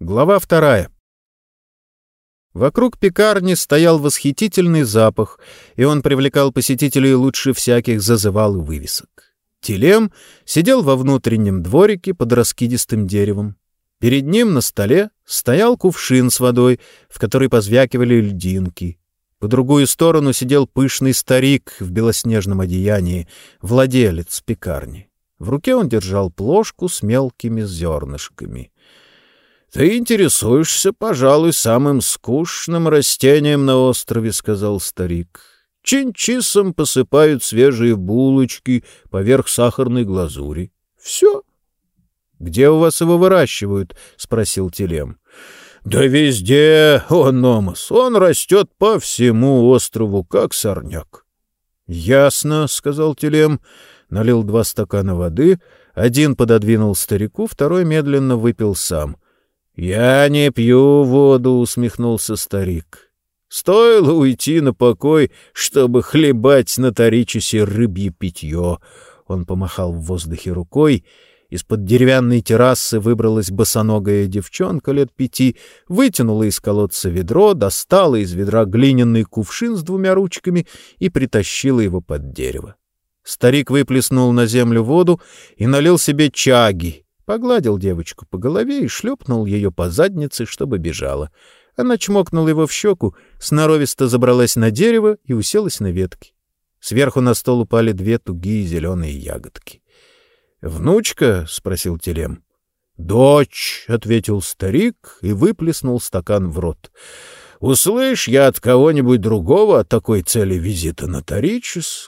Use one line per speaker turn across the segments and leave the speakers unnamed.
Глава вторая. Вокруг пекарни стоял восхитительный запах, и он привлекал посетителей лучше всяких зазывал и вывесок. Телем сидел во внутреннем дворике под раскидистым деревом. Перед ним на столе стоял кувшин с водой, в который позвякивали льдинки. По другую сторону сидел пышный старик в белоснежном одеянии, владелец пекарни. В руке он держал плошку с мелкими зернышками. «Ты интересуешься, пожалуй, самым скучным растением на острове», — сказал старик. «Чинчисом посыпают свежие булочки поверх сахарной глазури. Все». «Где у вас его выращивают?» — спросил Телем. «Да везде, о, Номос, он растет по всему острову, как сорняк». «Ясно», — сказал Телем, налил два стакана воды, один пододвинул старику, второй медленно выпил сам — «Я не пью воду», — усмехнулся старик. «Стоило уйти на покой, чтобы хлебать на Торичесе рыбье питье». Он помахал в воздухе рукой. Из-под деревянной террасы выбралась босоногая девчонка лет пяти, вытянула из колодца ведро, достала из ведра глиняный кувшин с двумя ручками и притащила его под дерево. Старик выплеснул на землю воду и налил себе чаги, Погладил девочку по голове и шлепнул ее по заднице, чтобы бежала. Она чмокнула его в щеку, сноровисто забралась на дерево и уселась на ветке. Сверху на стол упали две тугие зеленые ягодки. «Внучка?» — спросил Телем. «Дочь!» — ответил старик и выплеснул стакан в рот. Услышь я от кого-нибудь другого о такой цели визита на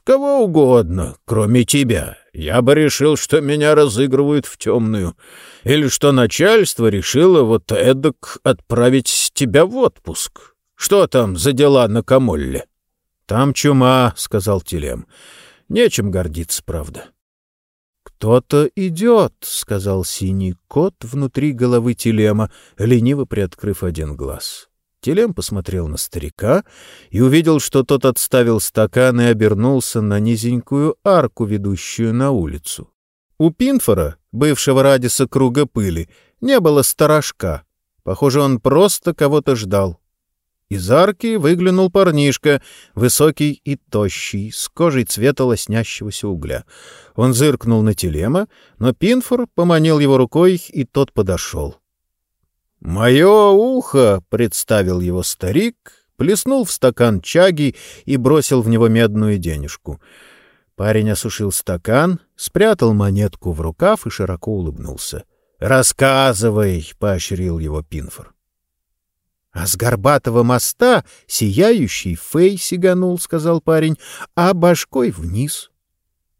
кого угодно, кроме тебя, я бы решил, что меня разыгрывают в темную, или что начальство решило вот эдак отправить тебя в отпуск. Что там за дела на Камолле? — Там чума, — сказал Телем. — Нечем гордиться, правда. — Кто-то идет, — сказал синий кот внутри головы Телема, лениво приоткрыв один глаз. — Телем посмотрел на старика и увидел, что тот отставил стакан и обернулся на низенькую арку, ведущую на улицу. У Пинфора, бывшего радиса круга пыли, не было сторожка. Похоже, он просто кого-то ждал. Из арки выглянул парнишка, высокий и тощий, с кожей цвета лоснящегося угля. Он зыркнул на Телема, но Пинфор поманил его рукой, и тот подошел. «Мое ухо!» — представил его старик, плеснул в стакан чаги и бросил в него медную денежку. Парень осушил стакан, спрятал монетку в рукав и широко улыбнулся. «Рассказывай!» — поощрил его Пинфор. «А с горбатого моста сияющий фей сиганул», — сказал парень, — «а башкой вниз».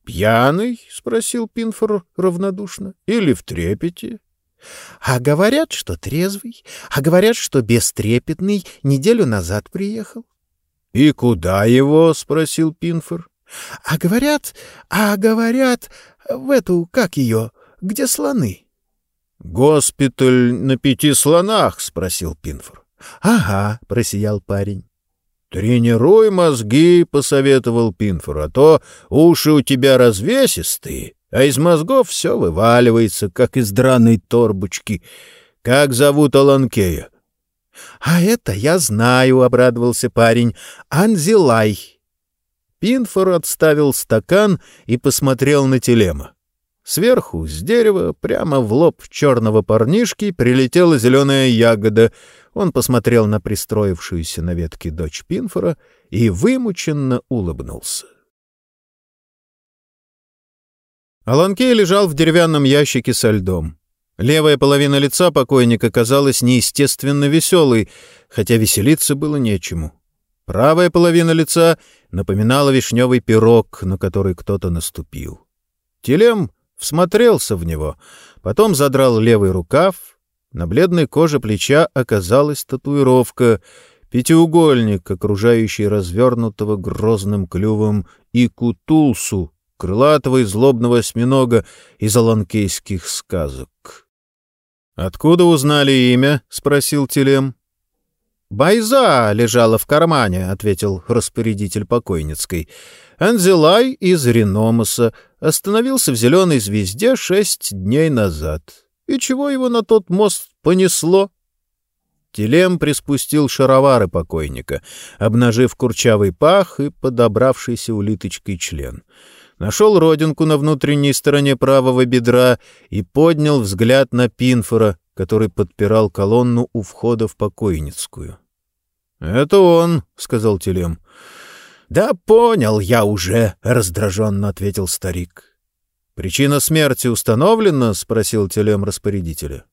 «Пьяный?» — спросил Пинфор равнодушно. «Или в трепете?» А говорят, что трезвый, а говорят, что бестрепетный неделю назад приехал. — И куда его? — спросил Пинфор. — А говорят, а говорят, в эту, как ее, где слоны? — Госпиталь на пяти слонах? — спросил Пинфор. — Ага, — просиял парень. — Тренируй мозги, — посоветовал Пинфор, — а то уши у тебя развесистые а из мозгов все вываливается, как из драной торбочки. Как зовут Аланкея? — А это я знаю, — обрадовался парень. — Анзилай. Пинфор отставил стакан и посмотрел на телема. Сверху, с дерева, прямо в лоб черного парнишки, прилетела зеленая ягода. Он посмотрел на пристроившуюся на ветке дочь Пинфора и вымученно улыбнулся. Аланкей лежал в деревянном ящике со льдом. Левая половина лица покойника казалась неестественно веселой, хотя веселиться было нечему. Правая половина лица напоминала вишневый пирог, на который кто-то наступил. Телем всмотрелся в него, потом задрал левый рукав. На бледной коже плеча оказалась татуировка — пятиугольник, окружающий развернутого грозным клювом и кутулсу, крылатого и злобного осьминога из аланкейских сказок. «Откуда узнали имя?» — спросил Телем. «Байза лежала в кармане», — ответил распорядитель покойницкой. «Анзелай из Реномаса остановился в зеленой звезде шесть дней назад. И чего его на тот мост понесло? Телем приспустил шаровары покойника, обнажив курчавый пах и подобравшийся улиточкой член. Нашел родинку на внутренней стороне правого бедра и поднял взгляд на Пинфора, который подпирал колонну у входа в покойницкую. — Это он, — сказал Телем. — Да понял я уже, — раздраженно ответил старик. — Причина смерти установлена? — спросил Телем распорядителя.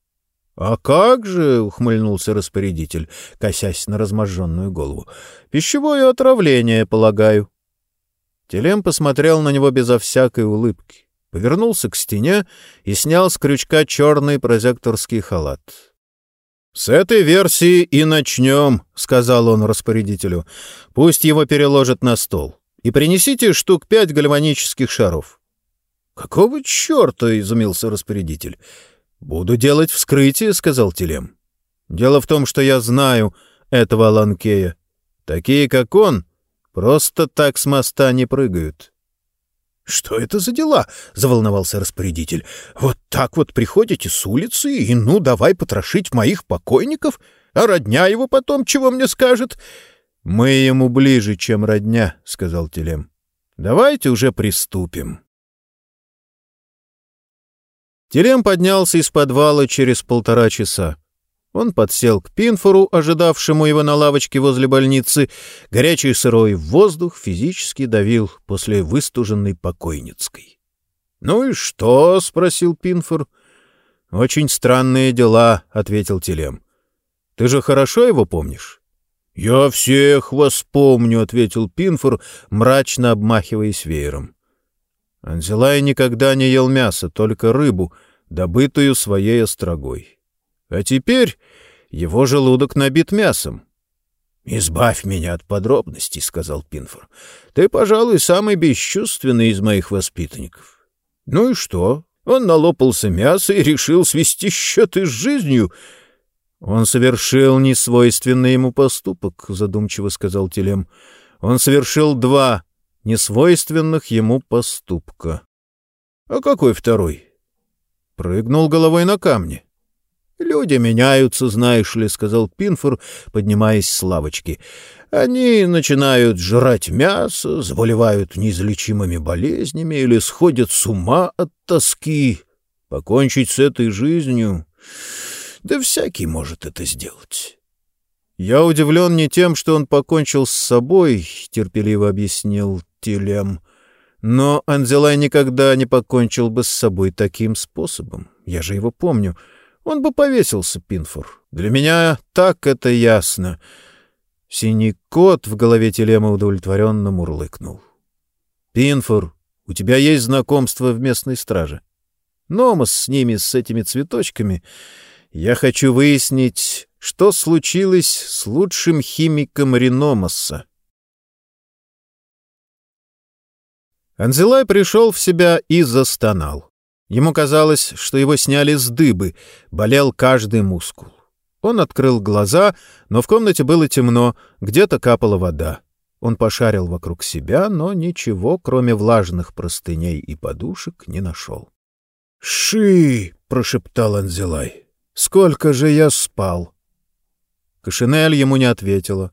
«А как же?» — ухмыльнулся распорядитель, косясь на разможженную голову. «Пищевое отравление, полагаю». Телем посмотрел на него безо всякой улыбки, повернулся к стене и снял с крючка черный прозекторский халат. «С этой версии и начнем», — сказал он распорядителю. «Пусть его переложат на стол. И принесите штук пять гальванических шаров». «Какого черта?» — изумился распорядитель. «Буду делать вскрытие», — сказал Телем. «Дело в том, что я знаю этого Ланкея. Такие, как он, просто так с моста не прыгают». «Что это за дела?» — заволновался распорядитель. «Вот так вот приходите с улицы и ну давай потрошить моих покойников, а родня его потом чего мне скажет?» «Мы ему ближе, чем родня», — сказал Телем. «Давайте уже приступим». Телем поднялся из подвала через полтора часа. Он подсел к Пинфору, ожидавшему его на лавочке возле больницы. Горячий сырой воздух физически давил после выстуженной покойницкой. — Ну и что? — спросил Пинфор. — Очень странные дела, — ответил Телем. — Ты же хорошо его помнишь? — Я всех вас помню, — ответил Пинфор, мрачно обмахиваясь веером. Анзелай никогда не ел мясо, только рыбу, добытую своей острогой. А теперь его желудок набит мясом. «Избавь меня от подробностей», — сказал Пинфор. «Ты, пожалуй, самый бесчувственный из моих воспитанников». «Ну и что? Он налопался мяса и решил свести счеты с жизнью». «Он совершил несвойственный ему поступок», — задумчиво сказал Телем. «Он совершил два несвойственных ему поступка. А какой второй? Прыгнул головой на камни. «Люди меняются, знаешь ли», — сказал Пинфор, поднимаясь с лавочки. «Они начинают жрать мясо, заболевают неизлечимыми болезнями или сходят с ума от тоски. Покончить с этой жизнью... Да всякий может это сделать». «Я удивлен не тем, что он покончил с собой», — терпеливо объяснил Тилем. «Но Анзелай никогда не покончил бы с собой таким способом. Я же его помню. Он бы повесился, Пинфор. Для меня так это ясно». Синий кот в голове Телема удовлетворенно мурлыкнул. «Пинфор, у тебя есть знакомство в местной страже. Номос с ними, с этими цветочками. Я хочу выяснить, что случилось с лучшим химиком Реномаса. Анзелай пришел в себя и застонал. Ему казалось, что его сняли с дыбы, болел каждый мускул. Он открыл глаза, но в комнате было темно, где-то капала вода. Он пошарил вокруг себя, но ничего, кроме влажных простыней и подушек, не нашел. «Ши!» — прошептал Анзелай. «Сколько же я спал!» Кашинель ему не ответила.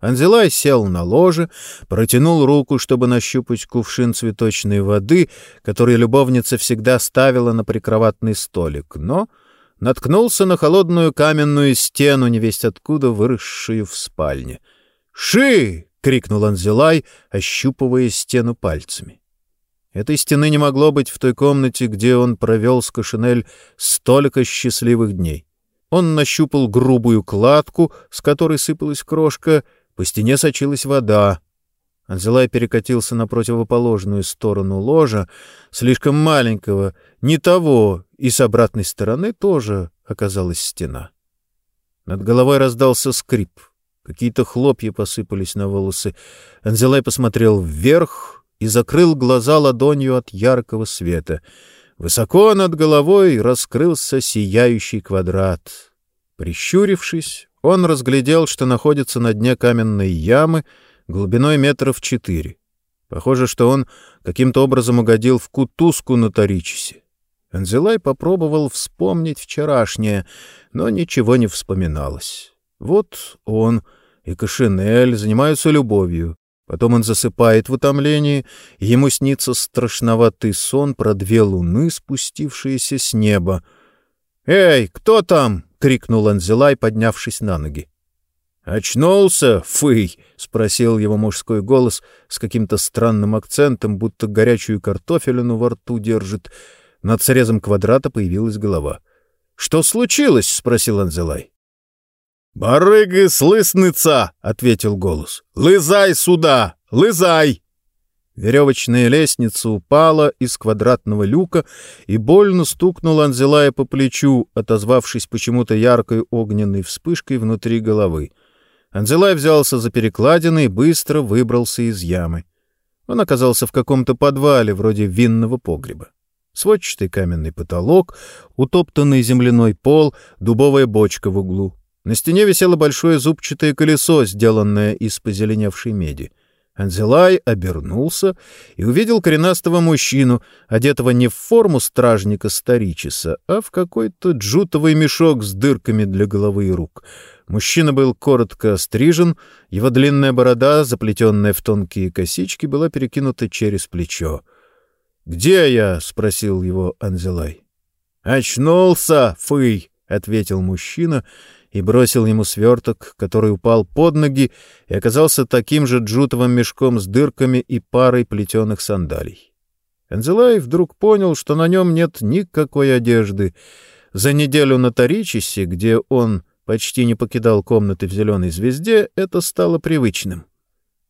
Анзелай сел на ложе, протянул руку, чтобы нащупать кувшин цветочной воды, который любовница всегда ставила на прикроватный столик, но наткнулся на холодную каменную стену, невесть откуда выросшую в спальне. «Ши!» — крикнул Анзелай, ощупывая стену пальцами. Этой стены не могло быть в той комнате, где он провел с Кашинель столько счастливых дней. Он нащупал грубую кладку, с которой сыпалась крошка, по стене сочилась вода. Анзелай перекатился на противоположную сторону ложа, слишком маленького, не того, и с обратной стороны тоже оказалась стена. Над головой раздался скрип. Какие-то хлопья посыпались на волосы. Анзелай посмотрел вверх и закрыл глаза ладонью от яркого света — Высоко над головой раскрылся сияющий квадрат. Прищурившись, он разглядел, что находится на дне каменной ямы глубиной метров четыре. Похоже, что он каким-то образом угодил в кутузку на Торичесе. Анзелай попробовал вспомнить вчерашнее, но ничего не вспоминалось. Вот он и Кашинель занимаются любовью. Потом он засыпает в утомлении, ему снится страшноватый сон про две луны, спустившиеся с неба. «Эй, кто там?» — крикнул Анзелай, поднявшись на ноги. «Очнулся, фый?» — спросил его мужской голос с каким-то странным акцентом, будто горячую картофелину во рту держит. Над срезом квадрата появилась голова. «Что случилось?» — спросил Анзелай.
«Барыга слысныца!» — ответил голос. «Лызай сюда! Лызай!»
Веревочная лестница упала из квадратного люка и больно стукнула Анзелая по плечу, отозвавшись почему-то яркой огненной вспышкой внутри головы. Анзелай взялся за перекладины и быстро выбрался из ямы. Он оказался в каком-то подвале, вроде винного погреба. Сводчатый каменный потолок, утоптанный земляной пол, дубовая бочка в углу. На стене висело большое зубчатое колесо, сделанное из позеленевшей меди. Анзелай обернулся и увидел коренастого мужчину, одетого не в форму стражника Старичиса, а в какой-то джутовый мешок с дырками для головы и рук — Мужчина был коротко стрижен, его длинная борода, заплетенная в тонкие косички, была перекинута через плечо. «Где я?» — спросил его Анзелай. «Очнулся, фый!» — ответил мужчина и бросил ему сверток, который упал под ноги и оказался таким же джутовым мешком с дырками и парой плетеных сандалий. Анзелай вдруг понял, что на нем нет никакой одежды. За неделю на Торичисе, где он почти не покидал комнаты в зеленой звезде, это стало привычным.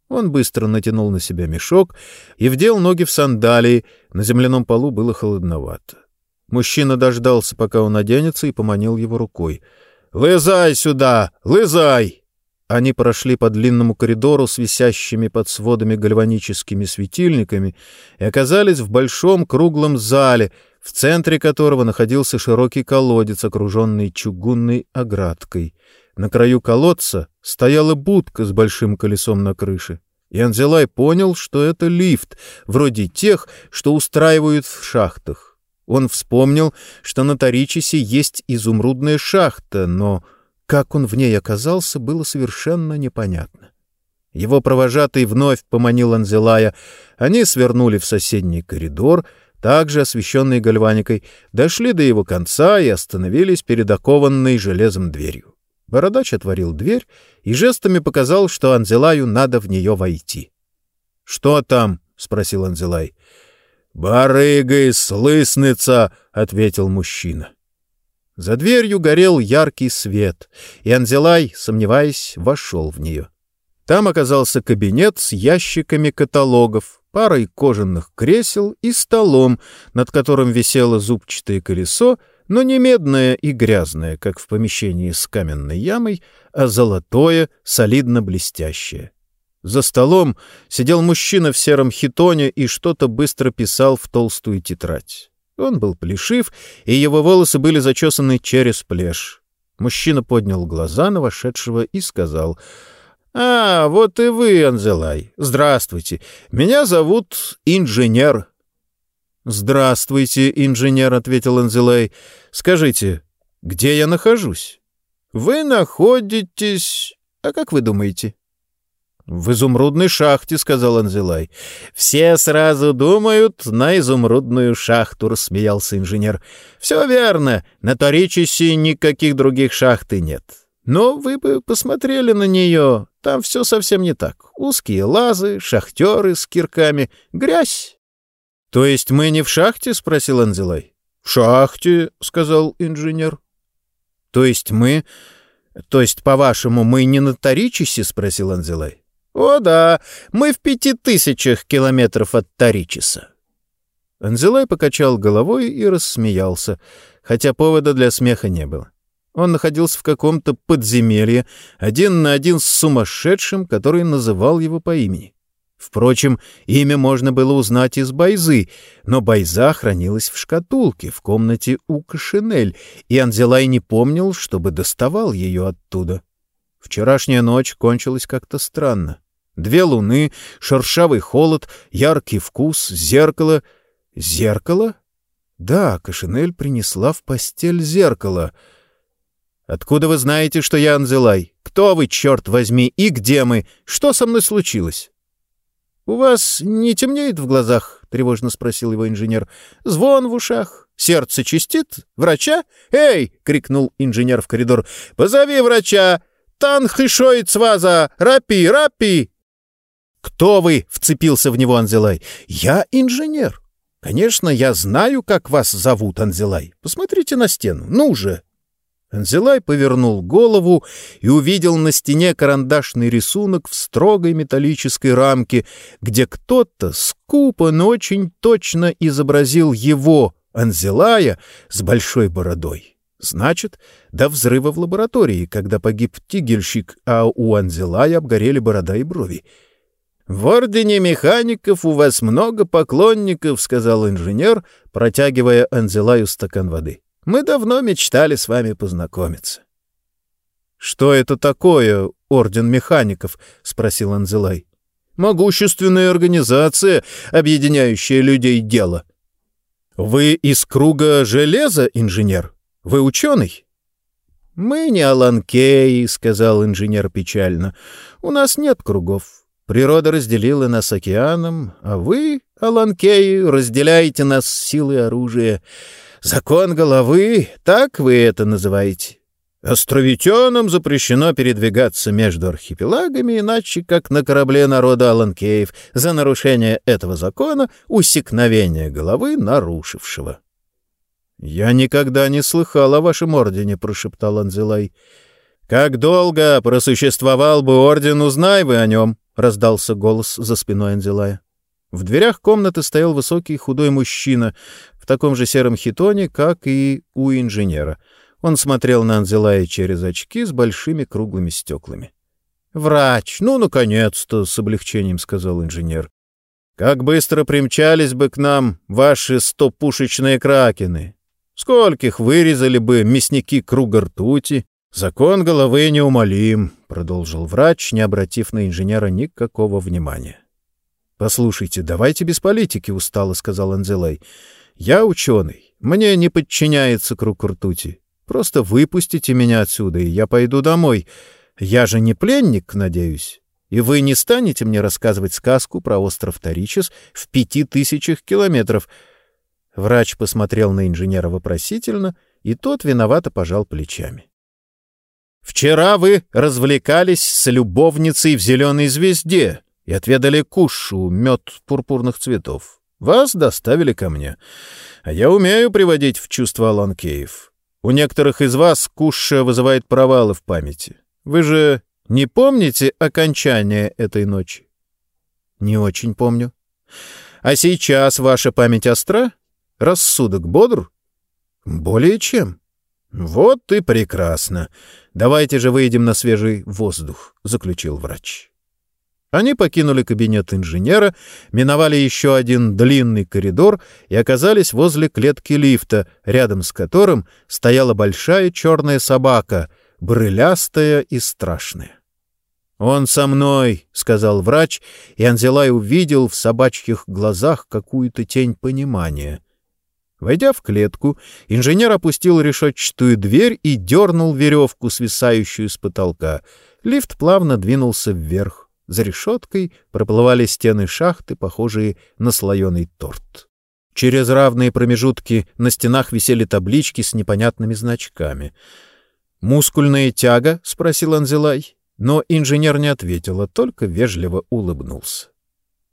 Он быстро натянул на себя мешок и вдел ноги в сандалии, на земляном полу было холодновато. Мужчина дождался, пока он оденется, и поманил его рукой. «Лызай сюда! Лызай!» Они прошли по длинному коридору с висящими под сводами гальваническими светильниками и оказались в большом круглом зале, в центре которого находился широкий колодец, окруженный чугунной оградкой. На краю колодца стояла будка с большим колесом на крыше. И Анзелай понял, что это лифт, вроде тех, что устраивают в шахтах. Он вспомнил, что на Торичисе есть изумрудная шахта, но как он в ней оказался, было совершенно непонятно. Его провожатый вновь поманил Анзелая. Они свернули в соседний коридор — также освещенные гальваникой, дошли до его конца и остановились перед окованной железом дверью. Бородач отворил дверь и жестами показал, что Анзелаю надо в нее войти. — Что там? — спросил Анзелай. — Барыга и слысница! — ответил мужчина. За дверью горел яркий свет, и Анзелай, сомневаясь, вошел в нее. Там оказался кабинет с ящиками каталогов, парой кожаных кресел и столом, над которым висело зубчатое колесо, но не медное и грязное, как в помещении с каменной ямой, а золотое, солидно блестящее. За столом сидел мужчина в сером хитоне и что-то быстро писал в толстую тетрадь. Он был плешив, и его волосы были зачесаны через плешь. Мужчина поднял глаза на вошедшего и сказал — «А, вот и вы, Анзелай. Здравствуйте. Меня зовут Инженер». «Здравствуйте, инженер», — ответил Анзелай. «Скажите, где я нахожусь?» «Вы находитесь... А как вы думаете?» «В изумрудной шахте», — сказал Анзелай. «Все сразу думают на изумрудную шахту», — рассмеялся инженер. «Все верно. На Торичисе никаких других шахт и нет. Но вы бы посмотрели на нее. Там все совсем не так. Узкие лазы, шахтеры с кирками, грязь. — То есть мы не в шахте? — спросил Анзелай. — В шахте, — сказал инженер. — То есть мы... То есть, по-вашему, мы не на Таричисе? — спросил Анзелай. — О, да, мы в пяти тысячах километров от Таричиса. Анзелай покачал головой и рассмеялся, хотя повода для смеха не было. Он находился в каком-то подземелье, один на один с сумасшедшим, который называл его по имени. Впрочем, имя можно было узнать из Байзы, но Байза хранилась в шкатулке в комнате у Кашинель, и Анзелай не помнил, чтобы доставал ее оттуда. Вчерашняя ночь кончилась как-то странно. Две луны, шершавый холод, яркий вкус, зеркало. Зеркало? Да, Кашинель принесла в постель зеркало — «Откуда вы знаете, что я Анзелай? Кто вы, черт возьми, и где мы? Что со мной случилось?» «У вас не темнеет в глазах?» — тревожно спросил его инженер. «Звон в ушах? Сердце чистит? Врача? Эй!» — крикнул инженер в коридор. «Позови врача! Танхишоицваза! Рапи! Рапи!» «Кто вы?» — вцепился в него Анзелай. «Я инженер. Конечно, я знаю, как вас зовут, Анзелай. Посмотрите на стену. Ну же!» Анзелай повернул голову и увидел на стене карандашный рисунок в строгой металлической рамке, где кто-то скупо, но очень точно изобразил его, Анзелая, с большой бородой. Значит, до взрыва в лаборатории, когда погиб тигельщик, а у Анзелая обгорели борода и брови. «В ордене механиков у вас много поклонников», — сказал инженер, протягивая Анзелаю стакан воды. Мы давно мечтали с вами познакомиться. — Что это такое, Орден Механиков? — спросил Анзелай. — Могущественная организация, объединяющая людей дело. — Вы из круга железа, инженер? Вы ученый? — Мы не Аланкеи, — сказал инженер печально. — У нас нет кругов. Природа разделила нас океаном, а вы, Аланкеи, разделяете нас силой оружия. Закон головы, так вы это называете? Островитянам запрещено передвигаться между архипелагами, иначе как на корабле народа Аланкеев за нарушение этого закона усекновение головы нарушившего. — Я никогда не слыхал о вашем ордене, — прошептал Анзелай. — Как долго просуществовал бы орден, узнай вы о нем, — раздался голос за спиной Анзелая. В дверях комнаты стоял высокий худой мужчина в таком же сером хитоне, как и у инженера. Он смотрел на Анзелая через очки с большими круглыми стеклами. «Врач! Ну, наконец-то!» — с облегчением сказал инженер. «Как быстро примчались бы к нам ваши стопушечные кракены! Скольких вырезали бы мясники круга ртути! Закон головы неумолим!» — продолжил врач, не обратив на инженера никакого внимания. «Послушайте, давайте без политики», — устало сказал Анзелай. Я ученый. Мне не подчиняется круг ртути. Просто выпустите меня отсюда, и я пойду домой. Я же не пленник, надеюсь. И вы не станете мне рассказывать сказку про остров Таричес в пяти тысячах километров. Врач посмотрел на инженера вопросительно, и тот виновато пожал плечами. «Вчера вы развлекались с любовницей в зеленой звезде и отведали кушу, мед пурпурных цветов. Вас доставили ко мне. А я умею приводить в чувство Аланкеев. У некоторых из вас куша вызывает провалы в памяти. Вы же не помните окончание этой ночи? Не очень помню. А сейчас ваша память остра? Рассудок бодр? Более чем. Вот и прекрасно. Давайте же выйдем на свежий воздух, заключил врач. Они покинули кабинет инженера, миновали еще один длинный коридор и оказались возле клетки лифта, рядом с которым стояла большая черная собака, брылястая и страшная. «Он со мной», — сказал врач, и Анзелай увидел в собачьих глазах какую-то тень понимания. Войдя в клетку, инженер опустил решетчатую дверь и дернул веревку, свисающую с потолка. Лифт плавно двинулся вверх. За решеткой проплывали стены шахты, похожие на слоеный торт. Через равные промежутки на стенах висели таблички с непонятными значками. «Мускульная тяга?» — спросил Анзелай. Но инженер не ответил, а только вежливо улыбнулся.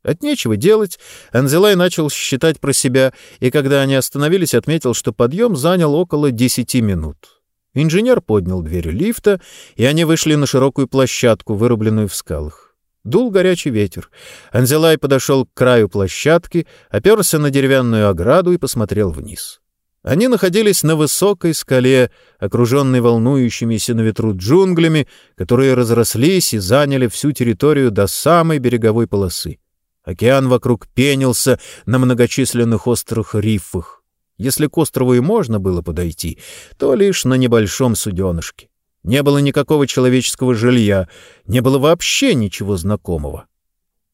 От нечего делать, Анзелай начал считать про себя, и когда они остановились, отметил, что подъем занял около десяти минут. Инженер поднял дверь лифта, и они вышли на широкую площадку, вырубленную в скалах. Дул горячий ветер. Анзелай подошел к краю площадки, оперся на деревянную ограду и посмотрел вниз. Они находились на высокой скале, окруженной волнующимися на ветру джунглями, которые разрослись и заняли всю территорию до самой береговой полосы. Океан вокруг пенился на многочисленных острых рифах. Если к острову и можно было подойти, то лишь на небольшом суденышке. Не было никакого человеческого жилья, не было вообще ничего знакомого.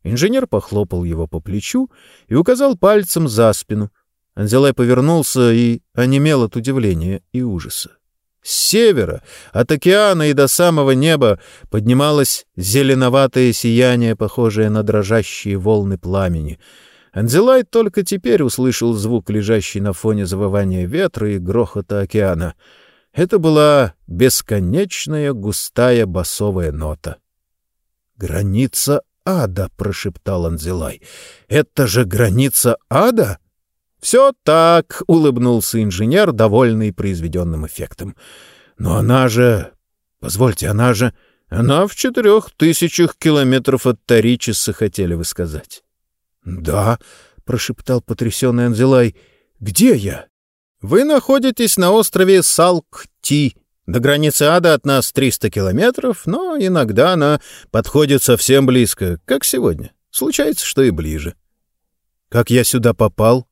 Инженер похлопал его по плечу и указал пальцем за спину. Анзелай повернулся и онемел от удивления и ужаса. С севера, от океана и до самого неба, поднималось зеленоватое сияние, похожее на дрожащие волны пламени. Анзелай только теперь услышал звук, лежащий на фоне завывания ветра и грохота океана. Это была бесконечная густая басовая нота. «Граница ада!» — прошептал Анзелай. «Это же граница ада?» «Все так», — улыбнулся инженер, довольный произведенным эффектом. «Но она же... Позвольте, она же... Она в четырех тысячах километров от Таричиса, хотели вы сказать». «Да», — прошептал потрясенный Анзелай. «Где я?» «Вы находитесь на острове Салк-Ти. До границы ада от нас 300 километров, но иногда она подходит совсем близко, как сегодня. Случается, что и ближе». «Как я сюда попал?»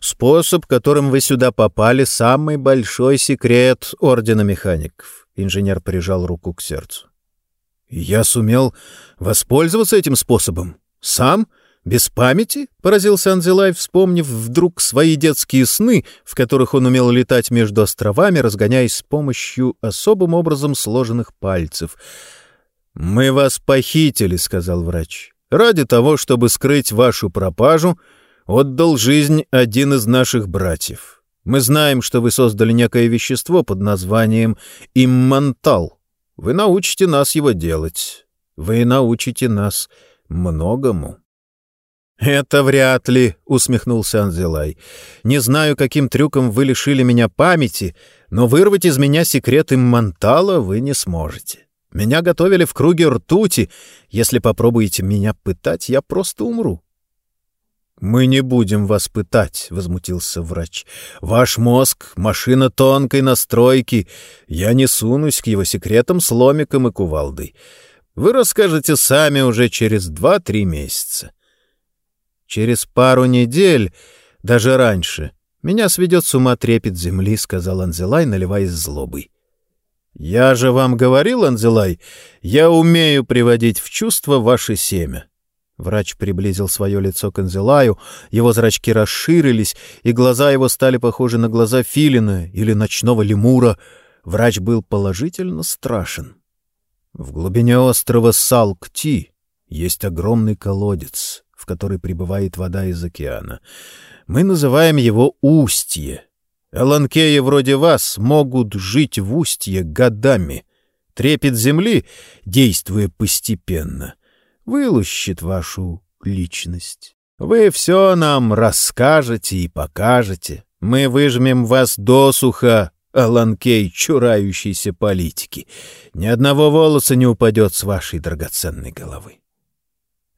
Способ, которым вы сюда попали, самый большой секрет Ордена Механиков. Инженер прижал руку к сердцу. Я сумел воспользоваться этим способом. Сам? Без памяти? Поразился Анзелай, вспомнив вдруг свои детские сны, в которых он умел летать между островами, разгоняясь с помощью особым образом сложенных пальцев. «Мы вас похитили», — сказал врач. «Ради того, чтобы скрыть вашу пропажу, — отдал жизнь один из наших братьев. Мы знаем, что вы создали некое вещество под названием иммантал. Вы научите нас его делать. Вы научите нас многому». «Это вряд ли», — усмехнулся Анзелай. «Не знаю, каким трюком вы лишили меня памяти, но вырвать из меня секрет иммантала вы не сможете. Меня готовили в круге ртути. Если попробуете меня пытать, я просто умру. «Мы не будем вас пытать», — возмутился врач. «Ваш мозг — машина тонкой настройки. Я не сунусь к его секретам с ломиком и кувалдой. Вы расскажете сами уже через два-три месяца». «Через пару недель, даже раньше, меня сведет с ума трепет земли», — сказал Анзелай, наливаясь злобой. «Я же вам говорил, Анзелай, я умею приводить в чувство ваше семя». Врач приблизил свое лицо к Анзелаю, его зрачки расширились, и глаза его стали похожи на глаза филина или ночного лемура. Врач был положительно страшен. В глубине острова Салкти есть огромный колодец, в который прибывает вода из океана. Мы называем его Устье. Эланкеи вроде вас могут жить в Устье годами. Трепет земли, действуя постепенно — вылущит вашу личность. Вы все нам расскажете и покажете. Мы выжмем вас досуха, Аланкей, чурающейся политики. Ни одного волоса не упадет с вашей драгоценной головы.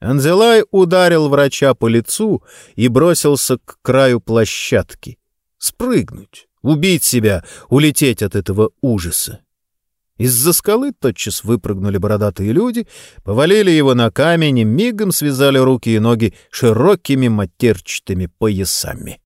Анзелай ударил врача по лицу и бросился к краю площадки. Спрыгнуть, убить себя, улететь от этого ужаса. Из-за скалы тотчас выпрыгнули бородатые люди, повалили его на камень и мигом связали руки и ноги широкими матерчатыми поясами.